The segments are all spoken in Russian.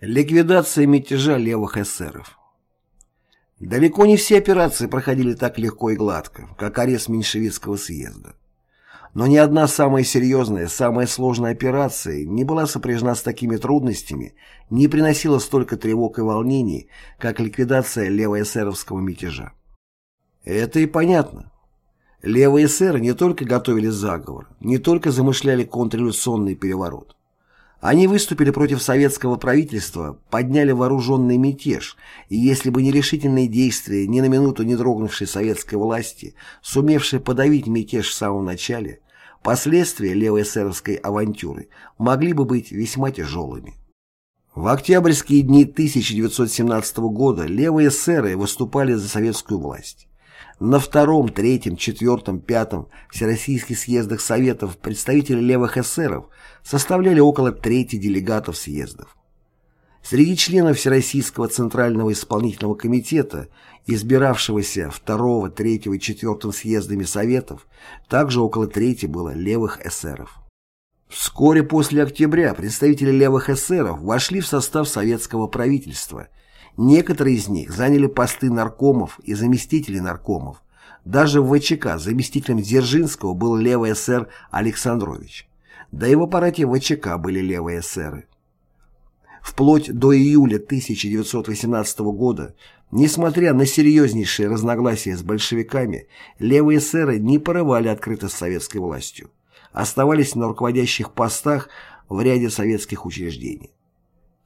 Ликвидация мятежа левых эсеров Далеко не все операции проходили так легко и гладко, как арест меньшевистского съезда. Но ни одна самая серьезная, самая сложная операция не была сопряжена с такими трудностями, не приносила столько тревог и волнений, как ликвидация левоэсеровского мятежа. Это и понятно. Левые эсеры не только готовили заговор, не только замышляли контрреволюционный переворот. Они выступили против советского правительства, подняли вооруженный мятеж, и если бы не решительные действия, ни на минуту не дрогнувшей советской власти, сумевшей подавить мятеж в самом начале, последствия левоэсеровской авантюры могли бы быть весьма тяжелыми. В октябрьские дни 1917 года левые эсеры выступали за советскую власть. На втором, третьем, четвертом, пятом Всероссийских съездах Советов представители левых эсеров составляли около трети делегатов съездов. Среди членов Всероссийского Центрального Исполнительного Комитета, избиравшегося второго, третьего и четвертым съездами Советов, также около трети было левых эсеров. Вскоре после октября представители левых эсеров вошли в состав советского правительства – Некоторые из них заняли посты наркомов и заместителей наркомов. Даже в ВЧК заместителем Дзержинского был левый эсер Александрович. Да и в аппарате ВЧК были левые эсеры. Вплоть до июля 1918 года, несмотря на серьезнейшие разногласия с большевиками, левые эсеры не порывали открыто с советской властью, оставались на руководящих постах в ряде советских учреждений.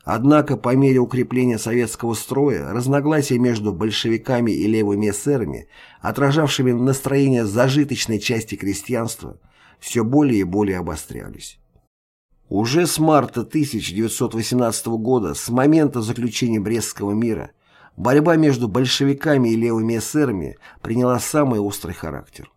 Однако по мере укрепления советского строя разногласия между большевиками и левыми эсерами, отражавшими настроение зажиточной части крестьянства, все более и более обострялись. Уже с марта 1918 года, с момента заключения Брестского мира, борьба между большевиками и левыми эсерами приняла самый острый характер.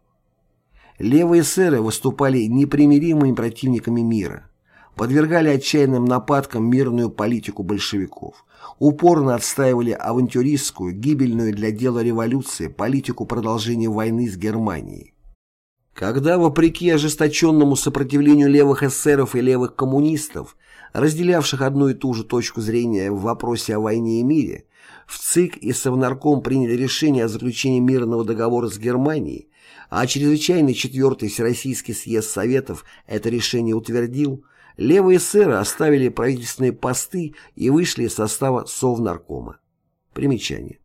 Левые эсеры выступали непримиримыми противниками мира – подвергали отчаянным нападкам мирную политику большевиков, упорно отстаивали авантюристскую, гибельную для дела революции политику продолжения войны с Германией. Когда, вопреки ожесточенному сопротивлению левых эсеров и левых коммунистов, разделявших одну и ту же точку зрения в вопросе о войне и мире, в ЦИК и Совнарком приняли решение о заключении мирного договора с Германией, а чрезвычайный четвертый Всероссийский съезд Советов это решение утвердил, левые эсеры оставили правительственные посты и вышли из состава Совнаркома. Примечание.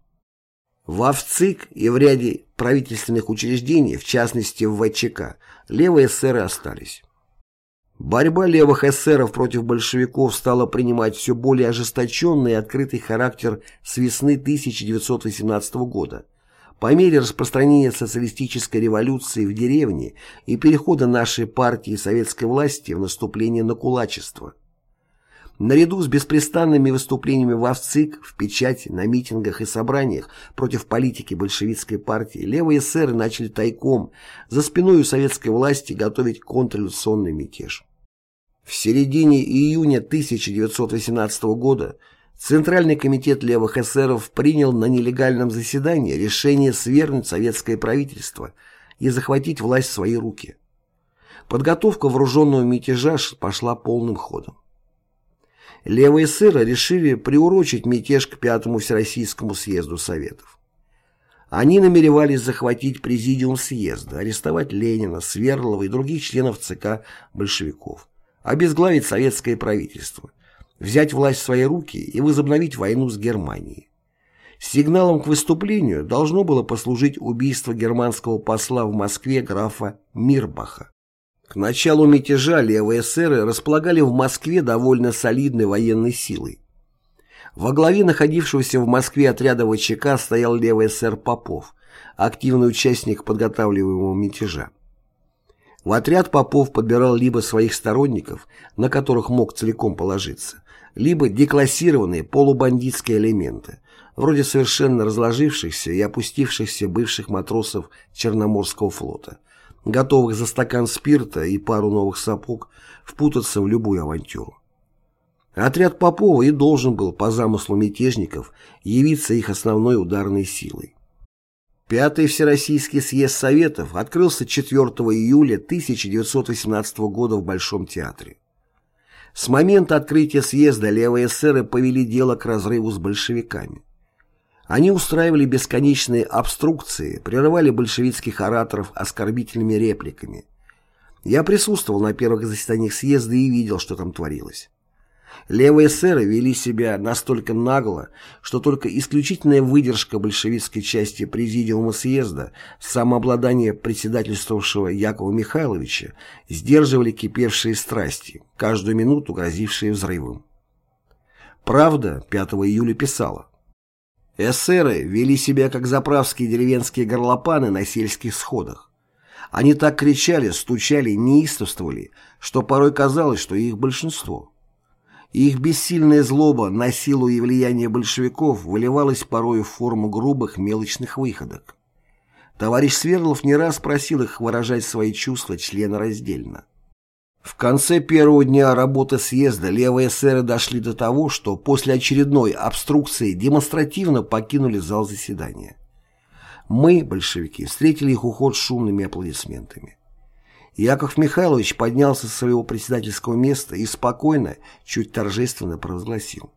В АВЦИК и в ряде правительственных учреждений, в частности в ВЧК, левые эсеры остались. Борьба левых эсеров против большевиков стала принимать все более ожесточенный и открытый характер с весны 1918 года, по мере распространения социалистической революции в деревне и перехода нашей партии и советской власти в наступление на кулачество. Наряду с беспрестанными выступлениями в АВЦИК, в печати, на митингах и собраниях против политики большевистской партии, левые эсеры начали тайком, за спиной у советской власти, готовить контрреволюционный мятеж. В середине июня 1918 года Центральный комитет левых эсеров принял на нелегальном заседании решение свергнуть советское правительство и захватить власть в свои руки. Подготовка вооруженного мятежа пошла полным ходом. Левые эсеры решили приурочить мятеж к Пятому Всероссийскому съезду Советов. Они намеревались захватить президиум съезда, арестовать Ленина, Сверлова и других членов ЦК большевиков, обезглавить советское правительство – взять власть в свои руки и возобновить войну с Германией. Сигналом к выступлению должно было послужить убийство германского посла в Москве графа Мирбаха. К началу мятежа левые эсеры располагали в Москве довольно солидной военной силой. Во главе находившегося в Москве отряда ВЧК стоял левый эсер Попов, активный участник подготавливаемого мятежа. В отряд Попов подбирал либо своих сторонников, на которых мог целиком положиться, либо деклассированные полубандитские элементы, вроде совершенно разложившихся и опустившихся бывших матросов Черноморского флота, готовых за стакан спирта и пару новых сапог впутаться в любую авантюру. Отряд Попова и должен был, по замыслу мятежников, явиться их основной ударной силой. Пятый Всероссийский съезд Советов открылся 4 июля 1918 года в Большом театре. С момента открытия съезда левые эсеры повели дело к разрыву с большевиками. Они устраивали бесконечные обструкции, прерывали большевистских ораторов оскорбительными репликами. Я присутствовал на первых заседаниях съезда и видел, что там творилось. Левые эсеры вели себя настолько нагло, что только исключительная выдержка большевистской части Президиума съезда, самообладание председательствовавшего Якова Михайловича сдерживали кипевшие страсти, каждую минуту грозившие взрывом. «Правда» 5 июля писала Эсеры вели себя как заправские деревенские горлопаны на сельских сходах. Они так кричали, стучали, неистовствовали, что порой казалось, что их большинство. Их бессильная злоба на силу и влияние большевиков выливалась порою в форму грубых мелочных выходок. Товарищ Свердлов не раз просил их выражать свои чувства членораздельно. В конце первого дня работы съезда левые эсеры дошли до того, что после очередной обструкции демонстративно покинули зал заседания. Мы, большевики, встретили их уход шумными аплодисментами. Яков Михайлович поднялся со своего председательского места и спокойно, чуть торжественно провозгласил.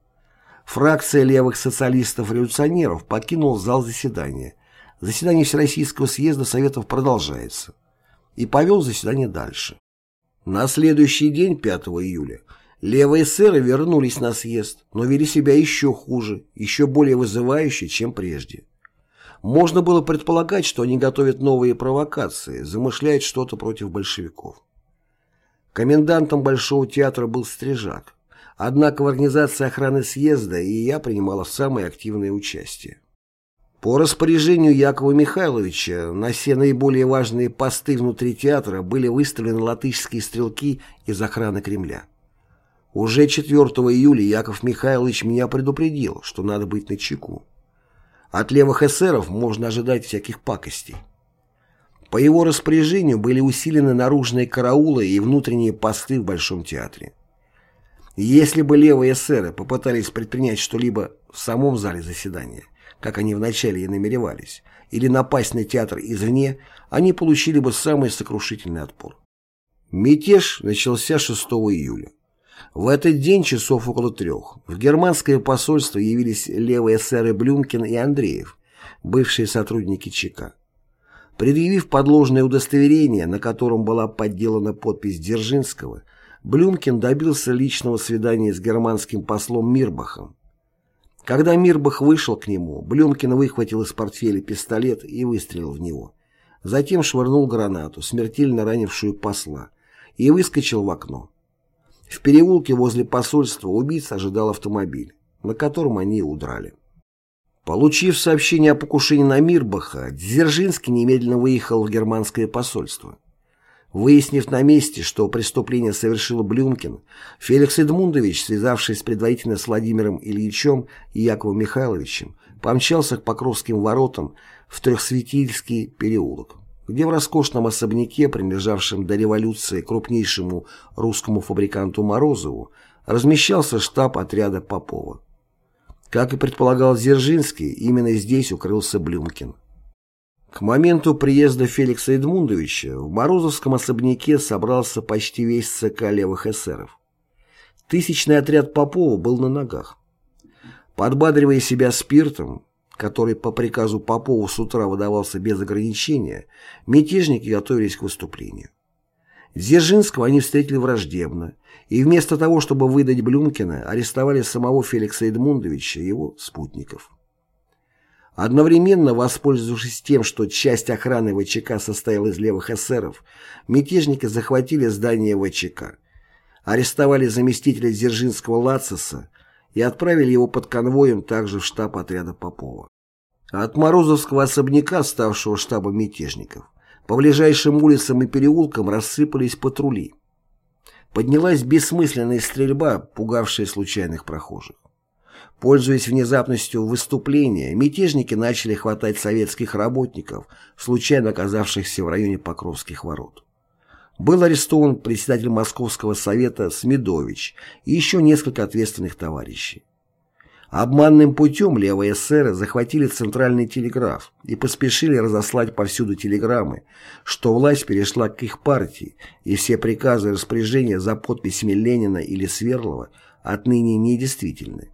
Фракция левых социалистов-революционеров покинула зал заседания. Заседание Всероссийского съезда Советов продолжается. И повел заседание дальше. На следующий день, 5 июля, левые эсеры вернулись на съезд, но вели себя еще хуже, еще более вызывающе, чем прежде. Можно было предполагать, что они готовят новые провокации, замышляют что-то против большевиков. Комендантом Большого театра был Стрижак, однако в организации охраны съезда и я принимала самое активное участие. По распоряжению Якова Михайловича на все наиболее важные посты внутри театра были выставлены латышские стрелки из охраны Кремля. Уже 4 июля Яков Михайлович меня предупредил, что надо быть начеку. От левых эсеров можно ожидать всяких пакостей. По его распоряжению были усилены наружные караулы и внутренние посты в Большом театре. Если бы левые эсеры попытались предпринять что-либо в самом зале заседания, как они вначале и намеревались, или напасть на театр извне, они получили бы самый сокрушительный отпор. Мятеж начался 6 июля. В этот день часов около трех в германское посольство явились левые эсеры Блюмкин и Андреев, бывшие сотрудники ЧК. Предъявив подложное удостоверение, на котором была подделана подпись Дзержинского, Блюмкин добился личного свидания с германским послом Мирбахом. Когда Мирбах вышел к нему, Блюмкин выхватил из портфеля пистолет и выстрелил в него. Затем швырнул гранату, смертельно ранившую посла, и выскочил в окно. В переулке возле посольства убийц ожидал автомобиль, на котором они удрали. Получив сообщение о покушении на Мирбаха, Дзержинский немедленно выехал в германское посольство. Выяснив на месте, что преступление совершил Блюмкин, Феликс Эдмундович, связавшись предварительно с Владимиром Ильичем и Яковом Михайловичем, помчался к Покровским воротам в Трехсветильский переулок где в роскошном особняке, принадлежавшем до революции крупнейшему русскому фабриканту Морозову, размещался штаб отряда Попова. Как и предполагал Дзержинский, именно здесь укрылся Блюмкин. К моменту приезда Феликса Эдмундовича в Морозовском особняке собрался почти весь ЦК левых эсеров. Тысячный отряд Попова был на ногах. Подбадривая себя спиртом, который по приказу Попова с утра выдавался без ограничения, мятежники готовились к выступлению. Дзержинского они встретили враждебно, и вместо того, чтобы выдать Блюмкина, арестовали самого Феликса Эдмундовича и его спутников. Одновременно, воспользовавшись тем, что часть охраны ВЧК состояла из левых эсеров, мятежники захватили здание ВЧК, арестовали заместителя Дзержинского Лациса, и отправили его под конвоем также в штаб отряда Попова. От Морозовского особняка, ставшего штабом мятежников, по ближайшим улицам и переулкам рассыпались патрули. Поднялась бессмысленная стрельба, пугавшая случайных прохожих. Пользуясь внезапностью выступления, мятежники начали хватать советских работников, случайно оказавшихся в районе Покровских ворот. Был арестован председатель Московского совета Смедович и еще несколько ответственных товарищей. Обманным путем левые эсеры захватили центральный телеграф и поспешили разослать повсюду телеграммы, что власть перешла к их партии, и все приказы и распоряжения за подписями Ленина или Сверлова отныне недействительны.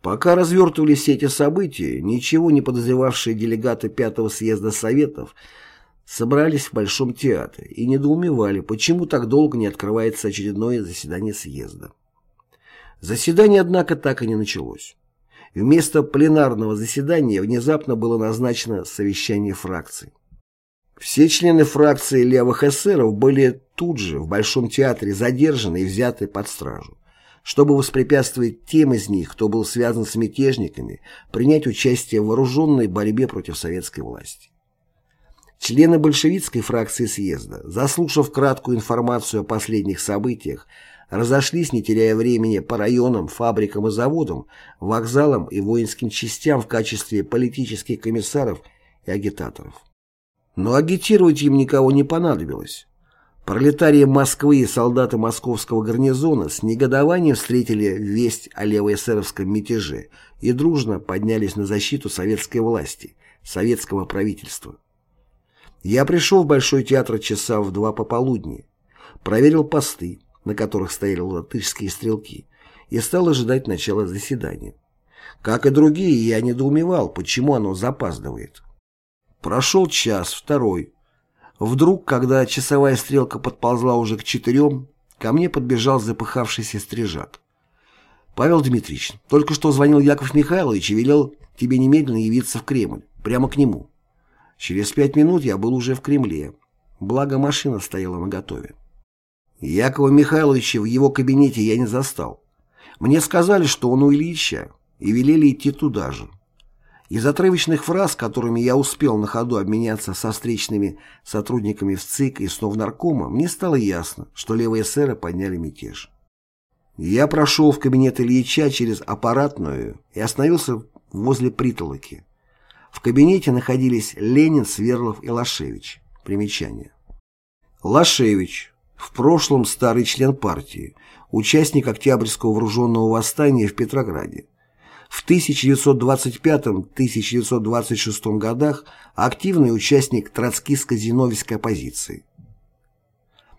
Пока развертывались эти события, ничего не подозревавшие делегаты Пятого съезда Советов собрались в Большом театре и недоумевали, почему так долго не открывается очередное заседание съезда. Заседание, однако, так и не началось. Вместо пленарного заседания внезапно было назначено совещание фракций. Все члены фракции левых эсеров были тут же в Большом театре задержаны и взяты под стражу, чтобы воспрепятствовать тем из них, кто был связан с мятежниками, принять участие в вооруженной борьбе против советской власти. Члены большевистской фракции съезда, заслушав краткую информацию о последних событиях, разошлись, не теряя времени, по районам, фабрикам и заводам, вокзалам и воинским частям в качестве политических комиссаров и агитаторов. Но агитировать им никого не понадобилось. Пролетарии Москвы и солдаты московского гарнизона с негодованием встретили весть о левоэсеровском мятеже и дружно поднялись на защиту советской власти, советского правительства. Я пришел в Большой театр часа в два пополудни, проверил посты, на которых стояли латышские стрелки, и стал ожидать начала заседания. Как и другие, я недоумевал, почему оно запаздывает. Прошел час, второй. Вдруг, когда часовая стрелка подползла уже к четырем, ко мне подбежал запыхавшийся стрижак. «Павел Дмитриевич, только что звонил Яков Михайлович и велел тебе немедленно явиться в Кремль, прямо к нему». Через пять минут я был уже в Кремле, благо машина стояла наготове. Якова Михайловича в его кабинете я не застал. Мне сказали, что он у Ильича, и велели идти туда же. Из отрывочных фраз, которыми я успел на ходу обменяться со встречными сотрудниками в ЦИК и Совнаркома, мне стало ясно, что левые эсеры подняли мятеж. Я прошел в кабинет Ильича через аппаратную и остановился возле притолоки. В кабинете находились Ленин, Сверлов и Лашевич. Примечание. Лашевич, в прошлом старый член партии, участник Октябрьского вооруженного восстания в Петрограде. В 1925-1926 годах активный участник троцкистско-зиновьевской оппозиции.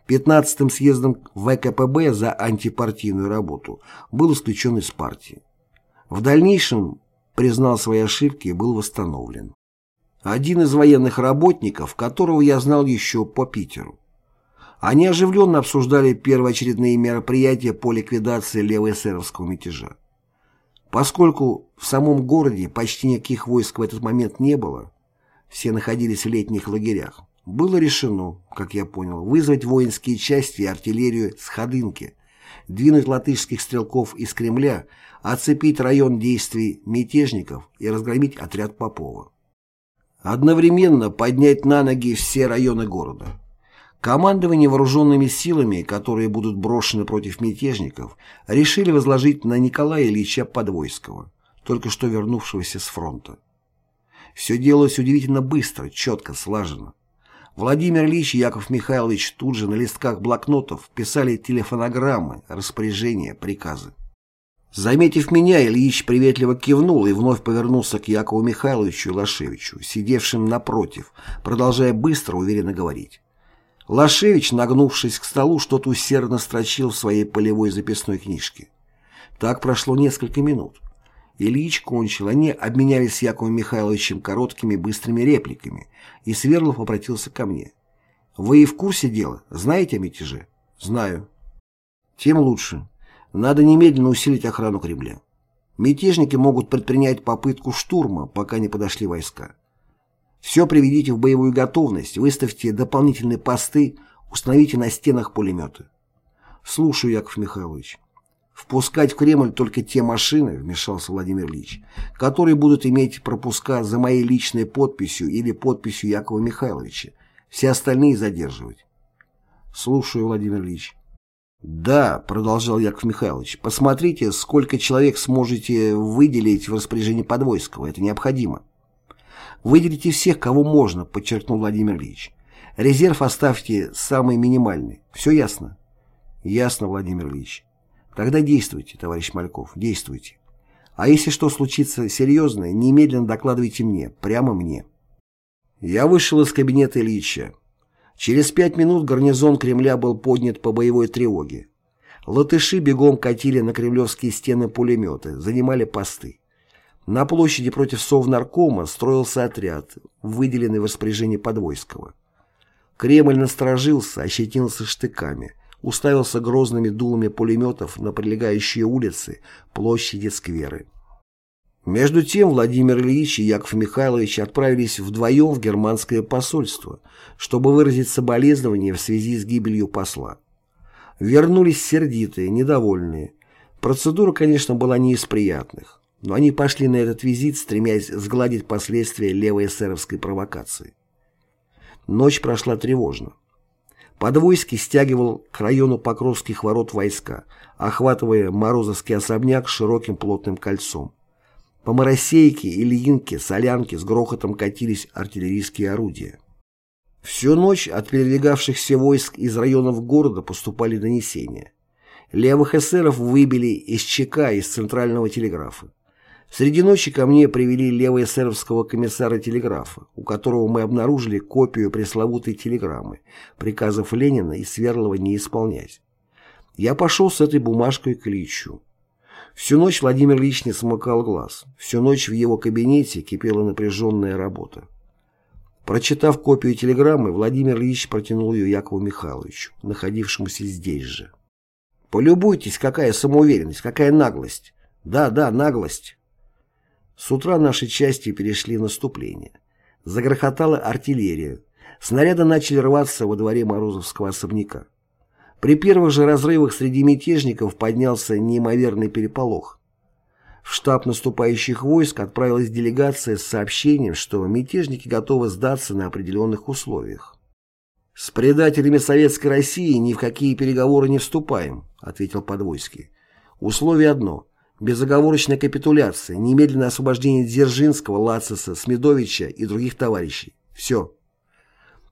15-м съездом ВКПБ за антипартийную работу был исключен из партии. В дальнейшем признал свои ошибки и был восстановлен. Один из военных работников, которого я знал еще по Питеру. Они оживленно обсуждали первоочередные мероприятия по ликвидации левоэсеровского мятежа. Поскольку в самом городе почти никаких войск в этот момент не было, все находились в летних лагерях, было решено, как я понял, вызвать воинские части и артиллерию с Ходынки, двинуть латышских стрелков из Кремля, оцепить район действий мятежников и разгромить отряд Попова. Одновременно поднять на ноги все районы города. Командование вооруженными силами, которые будут брошены против мятежников, решили возложить на Николая Ильича Подвойского, только что вернувшегося с фронта. Все делалось удивительно быстро, четко, слаженно. Владимир Ильич и Яков Михайлович тут же на листках блокнотов писали телефонограммы, распоряжения, приказы. Заметив меня, Ильич приветливо кивнул и вновь повернулся к Якову Михайловичу Лашевичу, сидевшим напротив, продолжая быстро, уверенно говорить. Лашевич, нагнувшись к столу, что-то усердно строчил в своей полевой записной книжке. Так прошло несколько минут. Ильич кончил, они обменялись с Яковом Михайловичем короткими быстрыми репликами, и Сверлов обратился ко мне. «Вы и в курсе дела? Знаете о мятеже?» «Знаю». «Тем лучше. Надо немедленно усилить охрану Кремля. Мятежники могут предпринять попытку штурма, пока не подошли войска. Все приведите в боевую готовность, выставьте дополнительные посты, установите на стенах пулеметы. Слушаю, Яков Михайлович. Впускать в Кремль только те машины, вмешался Владимир Ильич, которые будут иметь пропуска за моей личной подписью или подписью Якова Михайловича. Все остальные задерживать. Слушаю, Владимир Ильич. «Да», — продолжал Яков Михайлович, — «посмотрите, сколько человек сможете выделить в распоряжении Подвойского. Это необходимо». Выделите всех, кого можно, подчеркнул Владимир Ильич. Резерв оставьте самый минимальный. Все ясно? Ясно, Владимир Ильич. Тогда действуйте, товарищ Мальков, действуйте. А если что случится серьезное, немедленно докладывайте мне, прямо мне. Я вышел из кабинета Ильича. Через пять минут гарнизон Кремля был поднят по боевой тревоге. Латыши бегом катили на кремлевские стены пулеметы, занимали посты. На площади против Совнаркома строился отряд, выделенный в распоряжение Подвойского. Кремль насторожился, ощетинился штыками, уставился грозными дулами пулеметов на прилегающие улицы, площади, скверы. Между тем Владимир Ильич и Яков Михайлович отправились вдвоем в германское посольство, чтобы выразить соболезнования в связи с гибелью посла. Вернулись сердитые, недовольные. Процедура, конечно, была не из приятных, но они пошли на этот визит, стремясь сгладить последствия левой эсеровской провокации. Ночь прошла тревожно. Подвойский стягивал к району Покровских ворот войска, охватывая Морозовский особняк широким плотным кольцом. По Моросейке, Ильинке, Солянке с грохотом катились артиллерийские орудия. Всю ночь от передвигавшихся войск из районов города поступали донесения. Левых эсеров выбили из ЧК из Центрального телеграфа. Среди ночи ко мне привели левоэсеровского комиссара телеграфа, у которого мы обнаружили копию пресловутой телеграммы, приказов Ленина и Сверлова не исполнять. Я пошел с этой бумажкой к Ильичу. Всю ночь Владимир Ильич не смыкал глаз. Всю ночь в его кабинете кипела напряженная работа. Прочитав копию телеграммы, Владимир Ильич протянул ее Якову Михайловичу, находившемуся здесь же. «Полюбуйтесь, какая самоуверенность, какая наглость! Да, да, наглость!» С утра наши части перешли наступление. Загрохотала артиллерия. Снаряды начали рваться во дворе Морозовского особняка. При первых же разрывах среди мятежников поднялся неимоверный переполох. В штаб наступающих войск отправилась делегация с сообщением, что мятежники готовы сдаться на определенных условиях. «С предателями Советской России ни в какие переговоры не вступаем», ответил Подвойский. «Условие одно – безоговорочная капитуляция, немедленное освобождение Дзержинского, Лацеса, Смедовича и других товарищей. Все».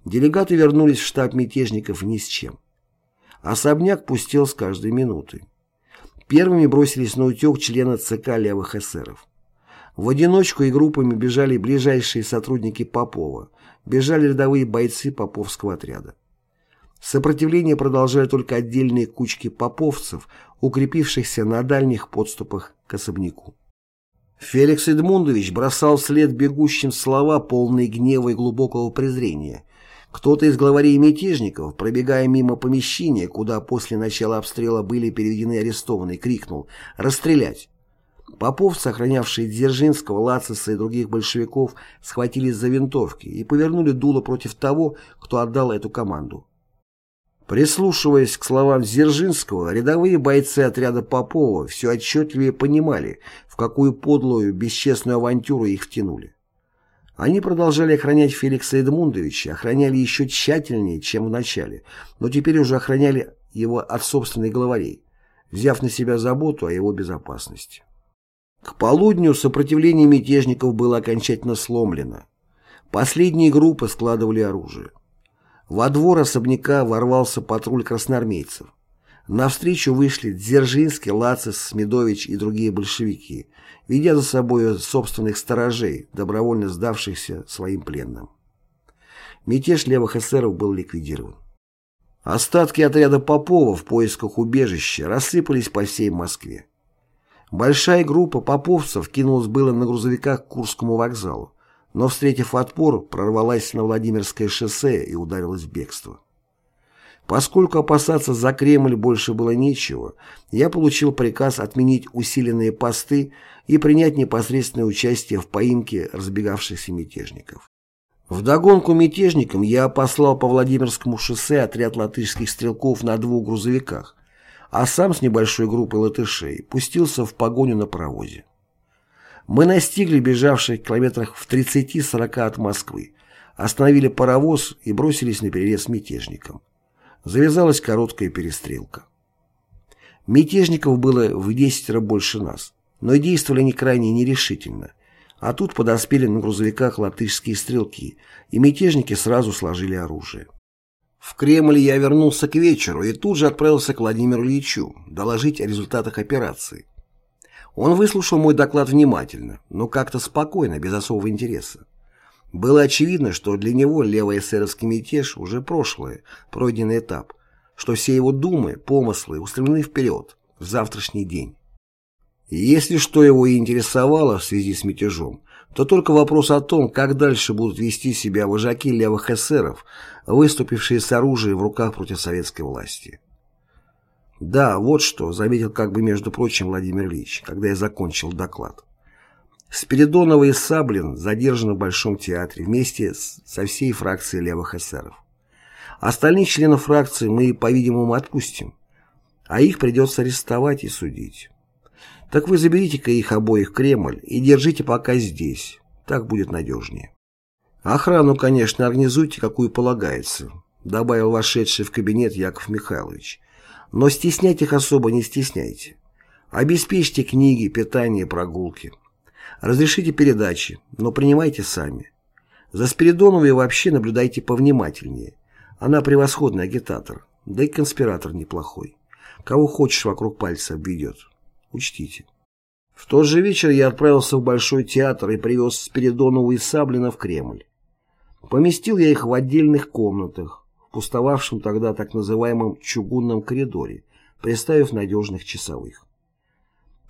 Делегаты вернулись в штаб мятежников ни с чем. Особняк пустел с каждой минутой. Первыми бросились на утек члены ЦК левых эсеров. В одиночку и группами бежали ближайшие сотрудники Попова, бежали рядовые бойцы поповского отряда. Сопротивление продолжали только отдельные кучки поповцев, укрепившихся на дальних подступах к особняку. Феликс Эдмундович бросал вслед бегущим слова, полные гнева и глубокого презрения, кто-то из главарей мятежников, пробегая мимо помещения, куда после начала обстрела были переведены арестованные, крикнул «Расстрелять!». Попов, сохранявшие Дзержинского, Лациса и других большевиков, схватились за винтовки и повернули дуло против того, кто отдал эту команду. Прислушиваясь к словам Дзержинского, рядовые бойцы отряда Попова все отчетливее понимали, в какую подлую, бесчестную авантюру их втянули. Они продолжали охранять Феликса Эдмундовича, охраняли еще тщательнее, чем в начале, но теперь уже охраняли его от собственной главарей, взяв на себя заботу о его безопасности. К полудню сопротивление мятежников было окончательно сломлено. Последние группы складывали оружие. Во двор особняка ворвался патруль красноармейцев. Навстречу вышли Дзержинский, Лацис, Смедович и другие большевики, ведя за собой собственных сторожей, добровольно сдавшихся своим пленным. Мятеж левых эсеров был ликвидирован. Остатки отряда Попова в поисках убежища рассыпались по всей Москве. Большая группа поповцев кинулась было на грузовиках к Курскому вокзалу, но, встретив отпор, прорвалась на Владимирское шоссе и ударилась в бегство. Поскольку опасаться за Кремль больше было нечего, я получил приказ отменить усиленные посты и принять непосредственное участие в поимке разбегавшихся мятежников. Вдогонку мятежникам я послал по Владимирскому шоссе отряд латышских стрелков на двух грузовиках, а сам с небольшой группой латышей пустился в погоню на паровозе. Мы настигли бежавших километрах в 30-40 от Москвы, остановили паровоз и бросились на перерез мятежникам. Завязалась короткая перестрелка. Мятежников было в десятеро больше нас, но действовали они крайне нерешительно. А тут подоспели на грузовиках латышские стрелки, и мятежники сразу сложили оружие. В Кремль я вернулся к вечеру и тут же отправился к Владимиру Ильичу доложить о результатах операции. Он выслушал мой доклад внимательно, но как-то спокойно, без особого интереса. Было очевидно, что для него левый эсеровский мятеж уже прошлое, пройденный этап, что все его думы, помыслы устремлены вперед, в завтрашний день. Если что его и интересовало в связи с мятежом, то только вопрос о том, как дальше будут вести себя вожаки левых эсеров, выступившие с оружием в руках против советской власти. Да, вот что, заметил как бы между прочим Владимир Ильич, когда я закончил доклад. Спиридонова и Саблин задержаны в Большом театре вместе со всей фракцией левых эсеров. Остальных членов фракции мы, по-видимому, отпустим, а их придется арестовать и судить. Так вы заберите-ка их обоих в Кремль и держите пока здесь, так будет надежнее. Охрану, конечно, организуйте, какую полагается, добавил вошедший в кабинет Яков Михайлович. Но стеснять их особо не стесняйте. Обеспечьте книги, питание, прогулки. Разрешите передачи, но принимайте сами. За Спиридоновой вообще наблюдайте повнимательнее. Она превосходный агитатор, да и конспиратор неплохой. Кого хочешь вокруг пальца обведет. Учтите. В тот же вечер я отправился в Большой театр и привез Спиридонову и Саблина в Кремль. Поместил я их в отдельных комнатах, пустовавшем тогда так называемом чугунном коридоре, приставив надежных часовых.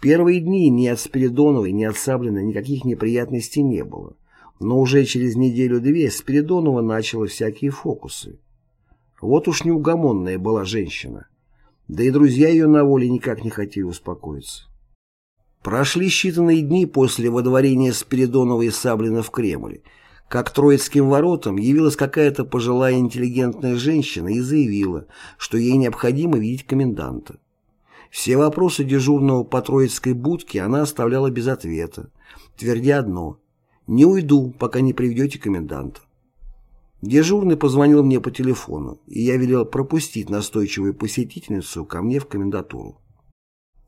Первые дни ни от Спиридоновой, ни от Саблина никаких неприятностей не было, но уже через неделю-две Спиридонова начала всякие фокусы. Вот уж неугомонная была женщина. Да и друзья ее на воле никак не хотели успокоиться. Прошли считанные дни после водворения Спиридонова и Саблина в Кремль, как Троицким воротам явилась какая-то пожилая интеллигентная женщина и заявила, что ей необходимо видеть коменданта. Все вопросы дежурного по Троицкой будке она оставляла без ответа, твердя одно «Не уйду, пока не приведете коменданта». Дежурный позвонил мне по телефону, и я велел пропустить настойчивую посетительницу ко мне в комендатуру.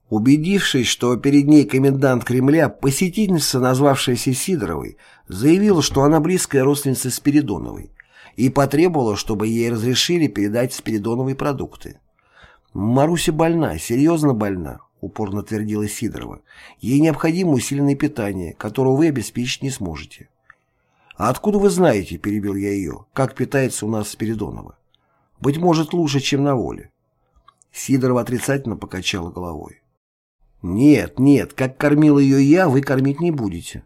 Убедившись, что перед ней комендант Кремля, посетительница, назвавшаяся Сидоровой, заявила, что она близкая родственница Спиридоновой, и потребовала, чтобы ей разрешили передать Спиридоновой продукты. «Маруся больна, серьезно больна», — упорно твердила Сидорова. «Ей необходимо усиленное питание, которого вы обеспечить не сможете». «А откуда вы знаете, — перебил я ее, — как питается у нас Спиридонова? Быть может, лучше, чем на воле». Сидорова отрицательно покачала головой. Нет, нет, как кормил ее я, вы кормить не будете.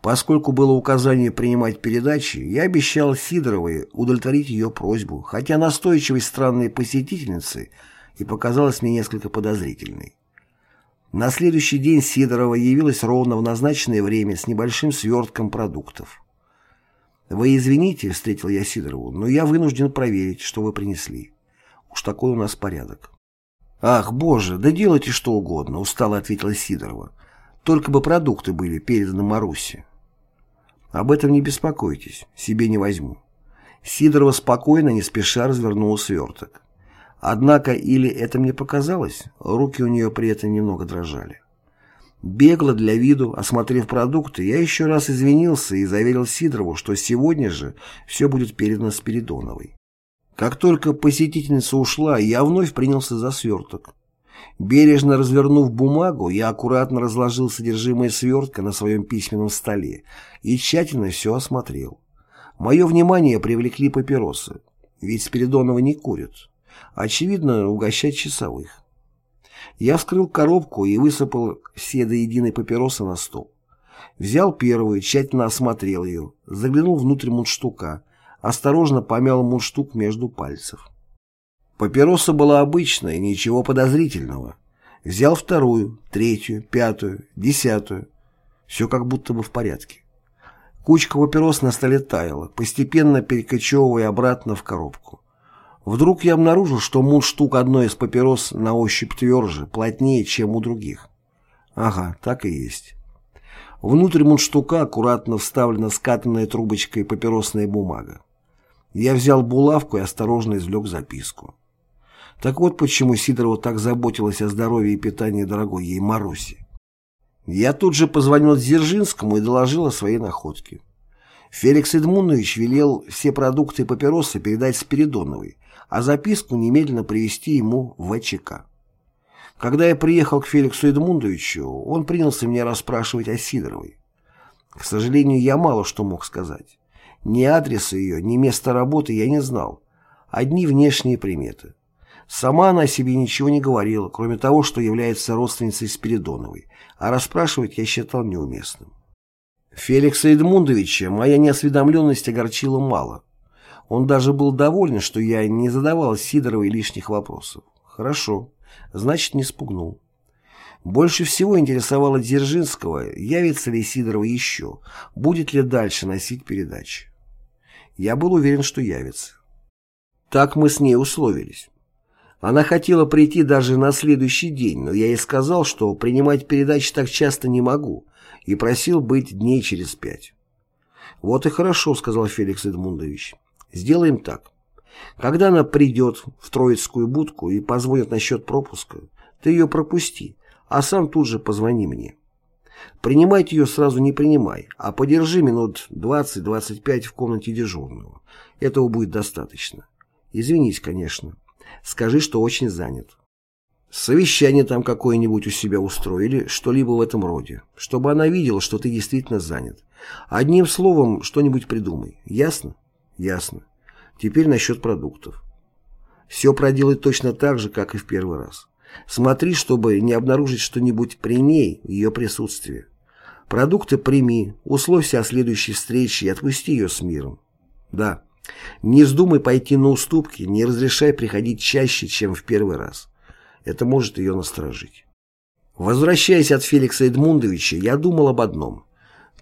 Поскольку было указание принимать передачи, я обещал Сидоровой удовлетворить ее просьбу, хотя настойчивость странной посетительницы и показалась мне несколько подозрительной. На следующий день Сидорова явилась ровно в назначенное время с небольшим свертком продуктов. «Вы извините», — встретил я Сидорову, — «но я вынужден проверить, что вы принесли. Уж такой у нас порядок». «Ах, боже, да делайте что угодно», — устало ответила Сидорова. «Только бы продукты были переданы Марусе». «Об этом не беспокойтесь, себе не возьму». Сидорова спокойно, не спеша развернула сверток. Однако, или это мне показалось, руки у нее при этом немного дрожали. Бегло для виду, осмотрев продукты, я еще раз извинился и заверил Сидорову, что сегодня же все будет передано Спиридоновой. Как только посетительница ушла, я вновь принялся за сверток. Бережно развернув бумагу, я аккуратно разложил содержимое свертка на своем письменном столе и тщательно все осмотрел. Мое внимание привлекли папиросы, ведь Спиридонова не курят. Очевидно, угощать часовых. Я вскрыл коробку и высыпал все до единой папиросы на стол. Взял первую, тщательно осмотрел ее, заглянул внутрь мундштука, осторожно помял мундштук между пальцев. Папироса была обычная, ничего подозрительного. Взял вторую, третью, пятую, десятую. Все как будто бы в порядке. Кучка папирос на столе таяла, постепенно перекочевывая обратно в коробку. Вдруг я обнаружил, что мундштук одной из папирос на ощупь тверже, плотнее, чем у других. Ага, так и есть. Внутрь мундштука аккуратно вставлена скатанная трубочкой папиросная бумага. Я взял булавку и осторожно извлек записку. Так вот почему Сидорова так заботилась о здоровье и питании дорогой ей Маруси. Я тут же позвонил Дзержинскому и доложил о своей находке. Феликс Эдмундович велел все продукты и папиросы передать Спиридоновой, а записку немедленно привезти ему в ВЧК. Когда я приехал к Феликсу Эдмундовичу, он принялся меня расспрашивать о Сидоровой. К сожалению, я мало что мог сказать. Ни адреса ее, ни места работы я не знал. Одни внешние приметы. Сама она о себе ничего не говорила, кроме того, что является родственницей Спиридоновой, а расспрашивать я считал неуместным. Феликса Эдмундовича моя неосведомленность огорчила мало. Он даже был доволен, что я не задавал Сидоровой лишних вопросов. Хорошо, значит, не спугнул. Больше всего интересовало Дзержинского, явится ли Сидорова еще, будет ли дальше носить передачи. Я был уверен, что явится. Так мы с ней условились. Она хотела прийти даже на следующий день, но я ей сказал, что принимать передачи так часто не могу, и просил быть дней через пять. «Вот и хорошо», — сказал Феликс Эдмундович. «Сделаем так. Когда она придет в Троицкую будку и позвонит насчет пропуска, ты ее пропусти, а сам тут же позвони мне. Принимать ее сразу не принимай, а подержи минут 20-25 в комнате дежурного. Этого будет достаточно. Извинись, конечно. Скажи, что очень занят. Совещание там какое-нибудь у себя устроили, что-либо в этом роде, чтобы она видела, что ты действительно занят. Одним словом, что-нибудь придумай. Ясно? Ясно. Теперь насчет продуктов. Все проделай точно так же, как и в первый раз. Смотри, чтобы не обнаружить что-нибудь при ней, в ее присутствии. Продукты прими, условься о следующей встрече и отпусти ее с миром. Да. Не вздумай пойти на уступки, не разрешай приходить чаще, чем в первый раз. Это может ее насторожить. Возвращаясь от Феликса Эдмундовича, я думал об одном.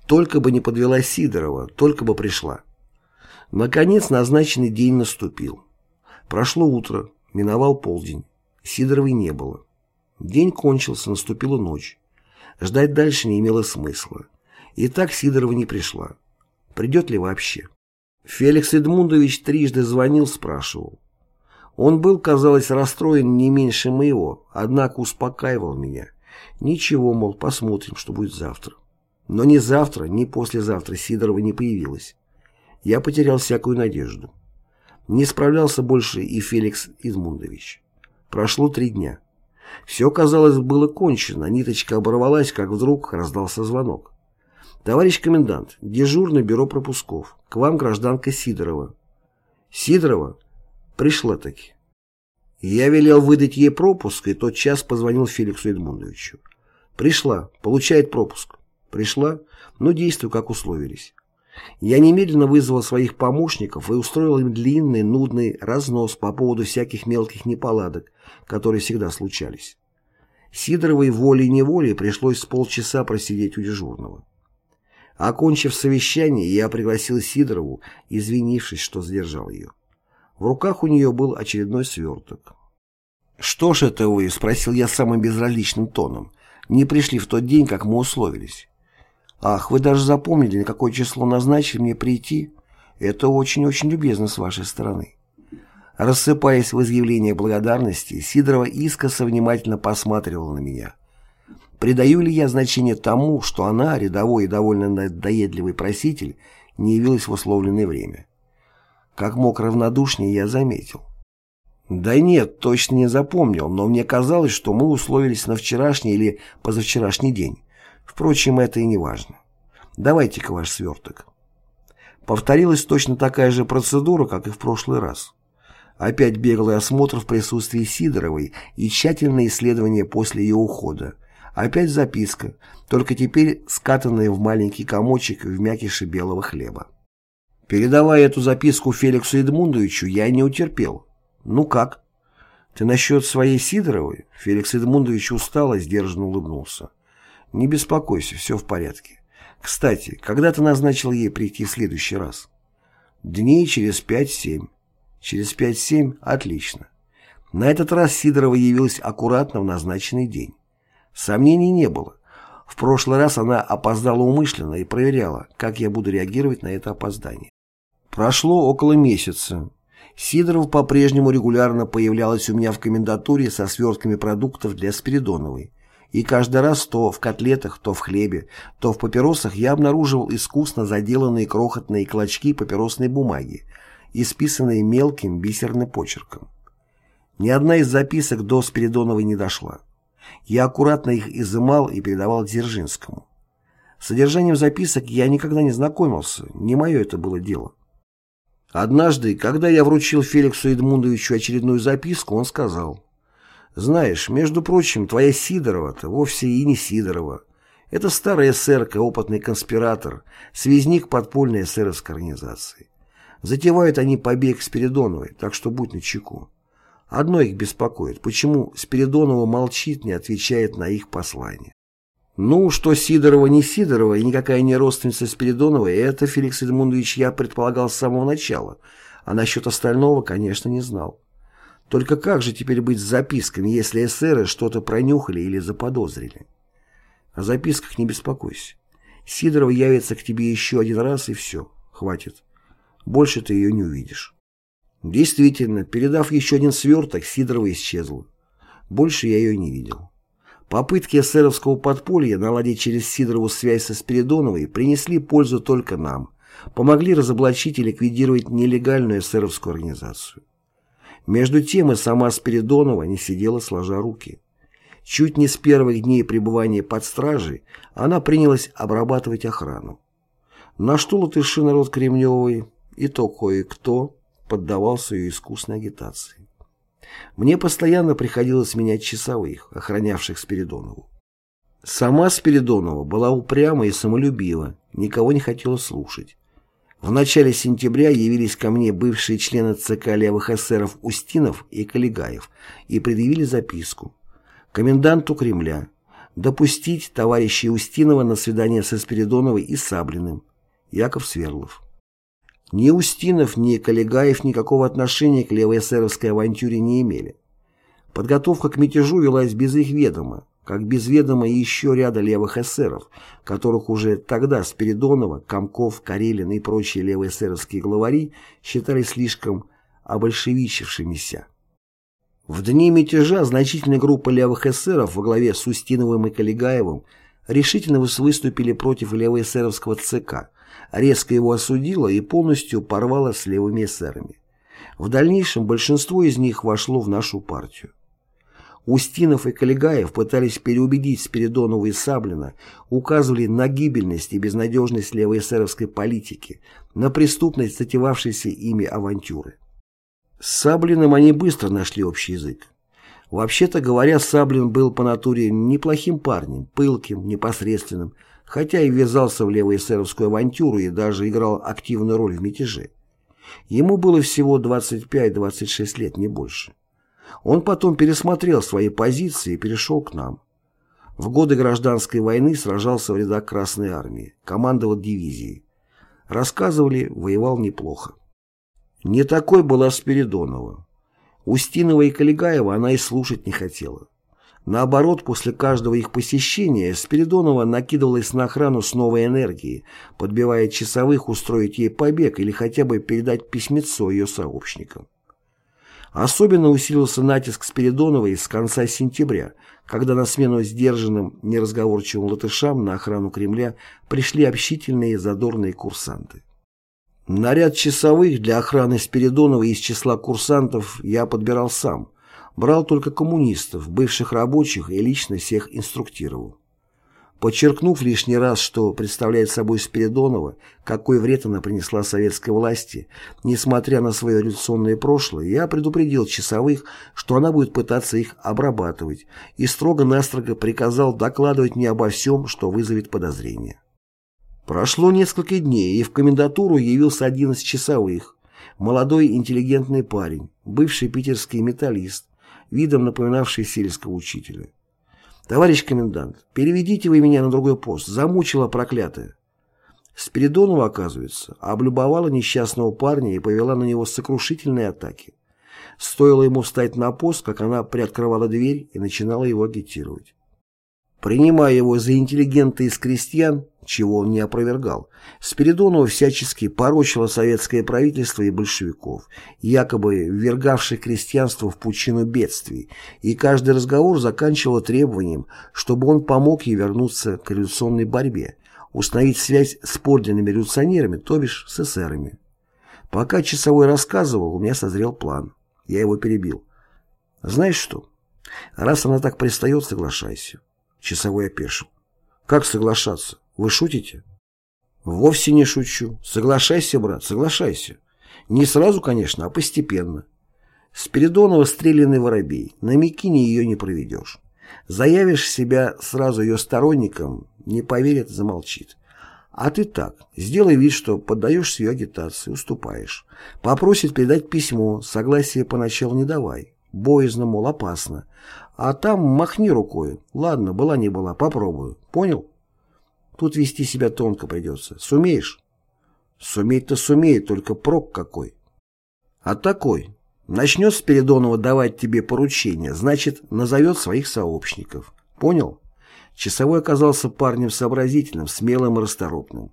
Только бы не подвела Сидорова, только бы пришла. Наконец назначенный день наступил. Прошло утро, миновал полдень. Сидоровой не было. День кончился, наступила ночь. Ждать дальше не имело смысла. И так Сидорова не пришла. Придет ли вообще? Феликс Эдмундович трижды звонил, спрашивал. Он был, казалось, расстроен не меньше моего, однако успокаивал меня. Ничего, мол, посмотрим, что будет завтра. Но ни завтра, ни послезавтра Сидорова не появилась. Я потерял всякую надежду. Не справлялся больше и Феликс Эдмундович. Прошло три дня. Все, казалось, было кончено, ниточка оборвалась, как вдруг раздался звонок. «Товарищ комендант, дежурное бюро пропусков. К вам гражданка Сидорова». «Сидорова?» «Пришла таки». Я велел выдать ей пропуск, и тот час позвонил Феликсу Эдмундовичу. «Пришла. Получает пропуск». «Пришла? Ну, действуй, как условились». Я немедленно вызвал своих помощников и устроил им длинный, нудный разнос по поводу всяких мелких неполадок, которые всегда случались. Сидоровой волей-неволей пришлось с полчаса просидеть у дежурного. Окончив совещание, я пригласил Сидорову, извинившись, что сдержал ее. В руках у нее был очередной сверток. «Что ж это вы?» — спросил я самым безразличным тоном. «Не пришли в тот день, как мы условились». «Ах, вы даже запомнили, на какое число назначили мне прийти? Это очень-очень любезно с вашей стороны». Рассыпаясь в изъявление благодарности, Сидорова искоса внимательно посматривала на меня. Придаю ли я значение тому, что она, рядовой и довольно надоедливый проситель, не явилась в условленное время? Как мог равнодушнее я заметил. Да нет, точно не запомнил, но мне казалось, что мы условились на вчерашний или позавчерашний день. Впрочем, это и не важно. Давайте-ка ваш сверток. Повторилась точно такая же процедура, как и в прошлый раз. Опять беглый осмотр в присутствии Сидоровой и тщательное исследование после ее ухода. Опять записка, только теперь скатанная в маленький комочек в мякише белого хлеба. Передавая эту записку Феликсу Эдмундовичу, я не утерпел. «Ну как?» «Ты насчет своей Сидоровой?» Феликс Эдмундович устало, сдержанно улыбнулся. Не беспокойся, все в порядке. Кстати, когда ты назначил ей прийти в следующий раз? Дней через пять-семь. Через пять-семь? Отлично. На этот раз Сидорова явилась аккуратно в назначенный день. Сомнений не было. В прошлый раз она опоздала умышленно и проверяла, как я буду реагировать на это опоздание. Прошло около месяца. Сидоров по-прежнему регулярно появлялась у меня в комендатуре со свертками продуктов для Спиридоновой, и каждый раз то в котлетах, то в хлебе, то в папиросах я обнаруживал искусно заделанные крохотные клочки папиросной бумаги, исписанные мелким бисерным почерком. Ни одна из записок до Спиридоновой не дошла. Я аккуратно их изымал и передавал Дзержинскому. С содержанием записок я никогда не знакомился, не мое это было дело. Однажды, когда я вручил Феликсу Эдмундовичу очередную записку, он сказал, «Знаешь, между прочим, твоя Сидорова-то вовсе и не Сидорова. Это старая эсерка, опытный конспиратор, связник подпольной эсеровской организации. Затевают они побег Спиридоновой, так что будь начеку. Одно их беспокоит, почему Спиридонова молчит, не отвечает на их послание. Ну, что Сидорова не Сидорова и никакая не родственница Спиридоновой, это, Феликс Эдмундович, я предполагал с самого начала, а насчет остального, конечно, не знал. Только как же теперь быть с записками, если эсеры что-то пронюхали или заподозрили? О записках не беспокойся. Сидорова явится к тебе еще один раз и все, хватит. Больше ты ее не увидишь. Действительно, передав еще один сверток, Сидорова исчезла. Больше я ее не видел. Попытки эсеровского подполья наладить через Сидорову связь со Спиридоновой принесли пользу только нам, помогли разоблачить и ликвидировать нелегальную эсеровскую организацию. Между тем и сама Спиридонова не сидела сложа руки. Чуть не с первых дней пребывания под стражей она принялась обрабатывать охрану. На что латыши народ Кремневой и то кое-кто поддавался ее искусной агитации. Мне постоянно приходилось менять часовых, охранявших Спиридонову. Сама Спиридонова была упряма и самолюбива, никого не хотела слушать. В начале сентября явились ко мне бывшие члены ЦК левых эсеров Устинов и Калигаев и предъявили записку. Коменданту Кремля допустить товарища Устинова на свидание со Спиридоновой и Саблиным. Яков Сверлов. Ни Устинов, ни Калигаев никакого отношения к левоэсеровской авантюре не имели. Подготовка к мятежу велась без их ведома, как без ведома еще ряда левых эсеров, которых уже тогда Спиридонова, Комков, Карелин и прочие левоэсеровские главари считали слишком обольшевичившимися. В дни мятежа значительная группа левых эсеров во главе с Устиновым и Калигаевым решительно выступили против левоэсеровского ЦК, резко его осудила и полностью порвала с левыми эсерами. В дальнейшем большинство из них вошло в нашу партию. Устинов и Калигаев пытались переубедить Спиридонова и Саблина, указывали на гибельность и безнадежность левоэсеровской политики, на преступность затевавшейся ими авантюры. С Саблиным они быстро нашли общий язык. Вообще-то говоря, Саблин был по натуре неплохим парнем, пылким, непосредственным, хотя и ввязался в левоэсеровскую авантюру и даже играл активную роль в мятеже. Ему было всего 25-26 лет, не больше. Он потом пересмотрел свои позиции и перешел к нам. В годы гражданской войны сражался в рядах Красной Армии, командовал дивизией. Рассказывали, воевал неплохо. Не такой была Спиридонова. Устинова и Калигаева она и слушать не хотела. Наоборот, после каждого их посещения Спиридонова накидывалась на охрану с новой энергией, подбивая часовых устроить ей побег или хотя бы передать письмецо ее сообщникам. Особенно усилился натиск Спиридоновой с конца сентября, когда на смену сдержанным, неразговорчивым латышам на охрану Кремля пришли общительные задорные курсанты. Наряд часовых для охраны Спиридоновой из числа курсантов я подбирал сам – Брал только коммунистов, бывших рабочих и лично всех инструктировал. Подчеркнув лишний раз, что представляет собой Спиридонова, какой вред она принесла советской власти, несмотря на свое революционное прошлое, я предупредил часовых, что она будет пытаться их обрабатывать, и строго-настрого приказал докладывать мне обо всем, что вызовет подозрения. Прошло несколько дней, и в комендатуру явился один из часовых, молодой интеллигентный парень, бывший питерский металлист, видом напоминавший сельского учителя. «Товарищ комендант, переведите вы меня на другой пост, замучила проклятая». Спиридонова, оказывается, облюбовала несчастного парня и повела на него сокрушительные атаки. Стоило ему встать на пост, как она приоткрывала дверь и начинала его агитировать. Принимая его за интеллигента из крестьян, чего он не опровергал, Спиридонова всячески порочила советское правительство и большевиков, якобы ввергавших крестьянство в пучину бедствий, и каждый разговор заканчивал требованием, чтобы он помог ей вернуться к революционной борьбе, установить связь с подлинными революционерами, то бишь с эсерами. Пока часовой рассказывал, у меня созрел план. Я его перебил. Знаешь что? Раз она так пристает, соглашайся. Часовой опешил. Как соглашаться? Вы шутите? Вовсе не шучу. Соглашайся, брат, соглашайся. Не сразу, конечно, а постепенно. Спиридонова стрелянный воробей. На Микине ее не проведешь. Заявишь себя сразу ее сторонником, не поверит, замолчит. А ты так, сделай вид, что поддаешься ее агитации, уступаешь. Попросит передать письмо, согласия поначалу не давай. Боязно, мол, опасно. А там махни рукой. Ладно, была не была, попробую. Понял? Тут вести себя тонко придется. Сумеешь? Суметь-то сумеет, только прок какой. А такой. Начнет Спиридонова давать тебе поручения, значит, назовет своих сообщников. Понял? Часовой оказался парнем сообразительным, смелым и расторопным.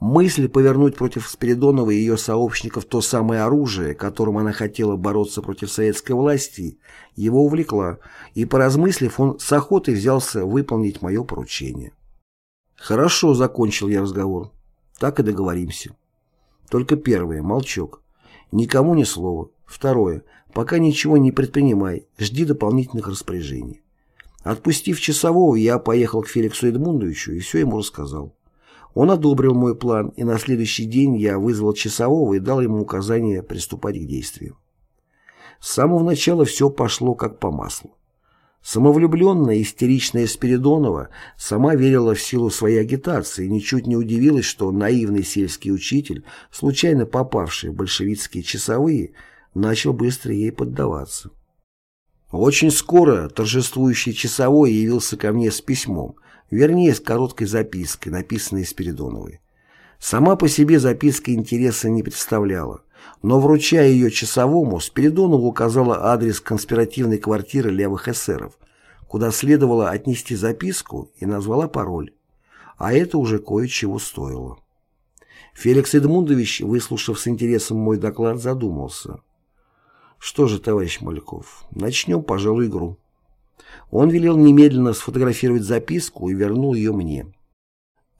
Мысль повернуть против Спиридонова и ее сообщников то самое оружие, которым она хотела бороться против советской власти, его увлекла, и, поразмыслив, он с охотой взялся выполнить мое поручение. «Хорошо», — закончил я разговор. «Так и договоримся». Только первое — молчок. Никому ни слова. Второе — пока ничего не предпринимай, жди дополнительных распоряжений. Отпустив часового, я поехал к Феликсу Эдмундовичу и все ему рассказал. Он одобрил мой план, и на следующий день я вызвал часового и дал ему указание приступать к действию. С самого начала все пошло как по маслу. Самовлюбленная, истеричная Спиридонова сама верила в силу своей агитации и ничуть не удивилась, что наивный сельский учитель, случайно попавший в большевистские часовые, начал быстро ей поддаваться. Очень скоро торжествующий часовой явился ко мне с письмом, вернее, с короткой запиской, написанной Спиридоновой. Сама по себе записка интереса не представляла, но, вручая ее часовому, Спиридонова указала адрес конспиративной квартиры левых эсеров, куда следовало отнести записку и назвала пароль. А это уже кое-чего стоило. Феликс Эдмундович, выслушав с интересом мой доклад, задумался. Что же, товарищ Маляков, начнем, пожалуй, игру. Он велел немедленно сфотографировать записку и вернул ее мне.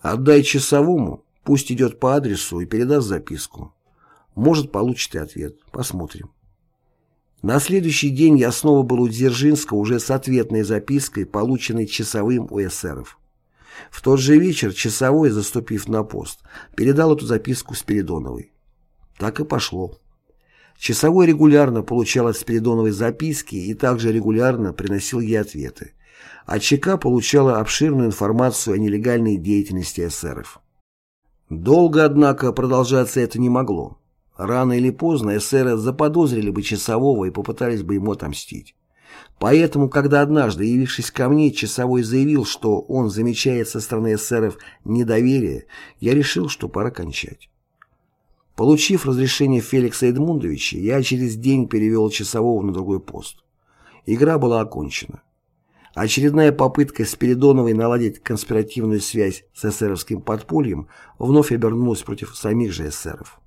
«Отдай часовому, пусть идет по адресу и передаст записку. Может, получит и ответ. Посмотрим». На следующий день я снова был у Дзержинского уже с ответной запиской, полученной часовым у эсеров. В тот же вечер часовой, заступив на пост, передал эту записку Спиридоновой. Так и пошло. Часовой регулярно получал от Спиридоновой записки и также регулярно приносил ей ответы. А ЧК получала обширную информацию о нелегальной деятельности эсеров. Долго, однако, продолжаться это не могло. Рано или поздно эсеры заподозрили бы Часового и попытались бы ему отомстить. Поэтому, когда однажды, явившись ко мне, Часовой заявил, что он замечает со стороны эсеров недоверие, я решил, что пора кончать. Получив разрешение Феликса Эдмундовича, я через день перевел часового на другой пост. Игра была окончена. Очередная попытка Спиридоновой наладить конспиративную связь с эсеровским подпольем вновь обернулась против самих же эсеров.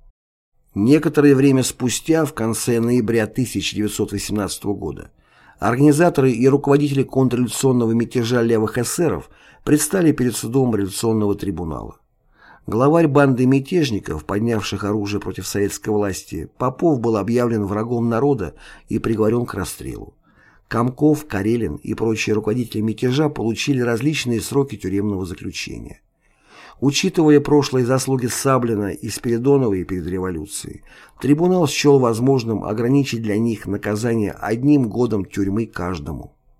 Некоторое время спустя, в конце ноября 1918 года, организаторы и руководители контрреволюционного мятежа левых эсеров предстали перед судом революционного трибунала. Главарь банды мятежников, поднявших оружие против советской власти, Попов был объявлен врагом народа и приговорен к расстрелу. Комков, Карелин и прочие руководители мятежа получили различные сроки тюремного заключения. Учитывая прошлые заслуги Саблина и Спиридоновой перед революцией, трибунал счел возможным ограничить для них наказание одним годом тюрьмы каждому.